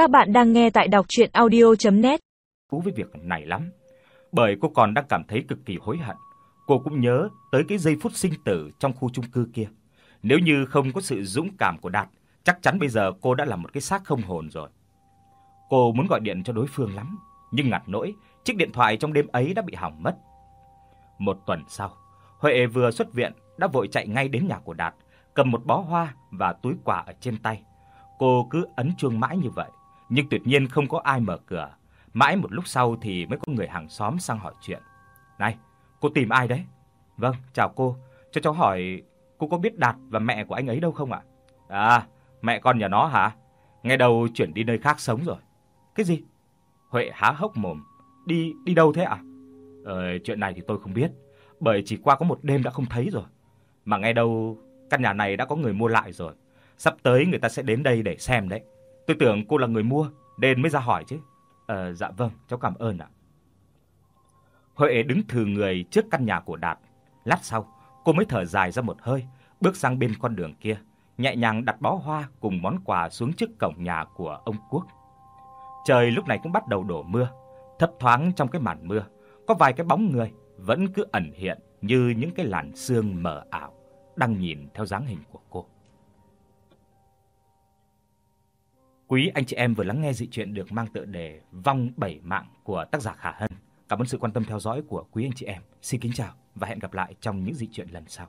Các bạn đang nghe tại đọc audio net Cú với việc này lắm, bởi cô còn đang cảm thấy cực kỳ hối hận. Cô cũng nhớ tới cái giây phút sinh tử trong khu chung cư kia. Nếu như không có sự dũng cảm của Đạt, chắc chắn bây giờ cô đã là một cái xác không hồn rồi. Cô muốn gọi điện cho đối phương lắm, nhưng ngặt nỗi chiếc điện thoại trong đêm ấy đã bị hỏng mất. Một tuần sau, Huệ vừa xuất viện đã vội chạy ngay đến nhà của Đạt, cầm một bó hoa và túi quà ở trên tay. Cô cứ ấn chuông mãi như vậy, nhưng tuyệt nhiên không có ai mở cửa. Mãi một lúc sau thì mới có người hàng xóm sang hỏi chuyện. "Này, cô tìm ai đấy?" "Vâng, chào cô, cho cháu hỏi cô có biết Đạt và mẹ của anh ấy đâu không ạ?" "À, mẹ con nhà nó hả? Nghe đầu chuyển đi nơi khác sống rồi." "Cái gì?" Huệ há hốc mồm. "Đi đi đâu thế ạ?" "Ờ, chuyện này thì tôi không biết, bởi chỉ qua có một đêm đã không thấy rồi. Mà nghe đâu căn nhà này đã có người mua lại rồi. Sắp tới người ta sẽ đến đây để xem đấy. Tôi tưởng cô là người mua nên mới ra hỏi chứ." "Ờ dạ vâng, cháu cảm ơn ạ." Huệ đứng thừ người trước căn nhà của Đạt. Lát sau, cô mới thở dài ra một hơi, bước sang bên con đường kia, nhẹ nhàng đặt bó hoa cùng món quà xuống trước cổng nhà của ông Quốc. Trời lúc này cũng bắt đầu đổ mưa, thấp thoáng trong cái màn mưa, có vài cái bóng người vẫn cứ ẩn hiện như những cái làn sương mờ ảo đang nhìn theo dáng hình của cô. Quý anh chị em vừa lắng nghe dị truyện được mang tựa đề Vong bảy mạng của tác giả Khả Hân. Cảm ơn sự quan tâm theo dõi của quý anh chị em. Xin kính chào và hẹn gặp lại trong những dị truyện lần sau.